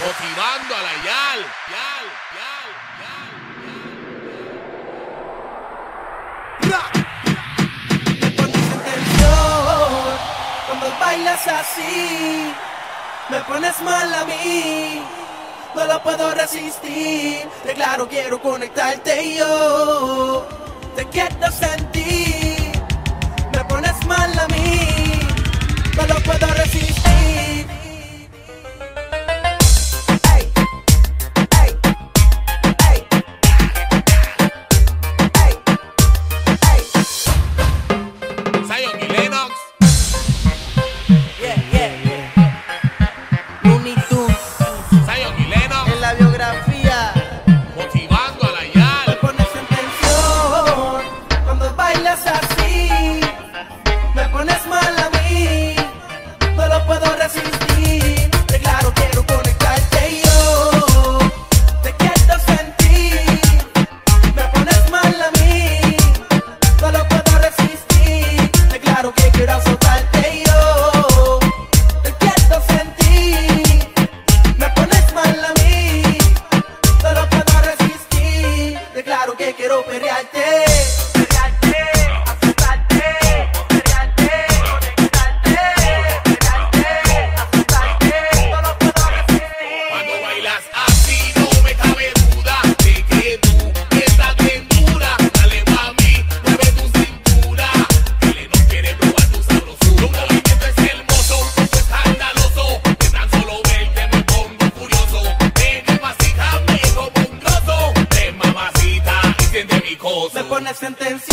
Motivando a la Yal. Yal, pones en tensión cuando bailas así. Me pones mal a mí. No lo puedo resistir. De claro quiero conectarte y yo. Te quiero sentir. pone sentencia.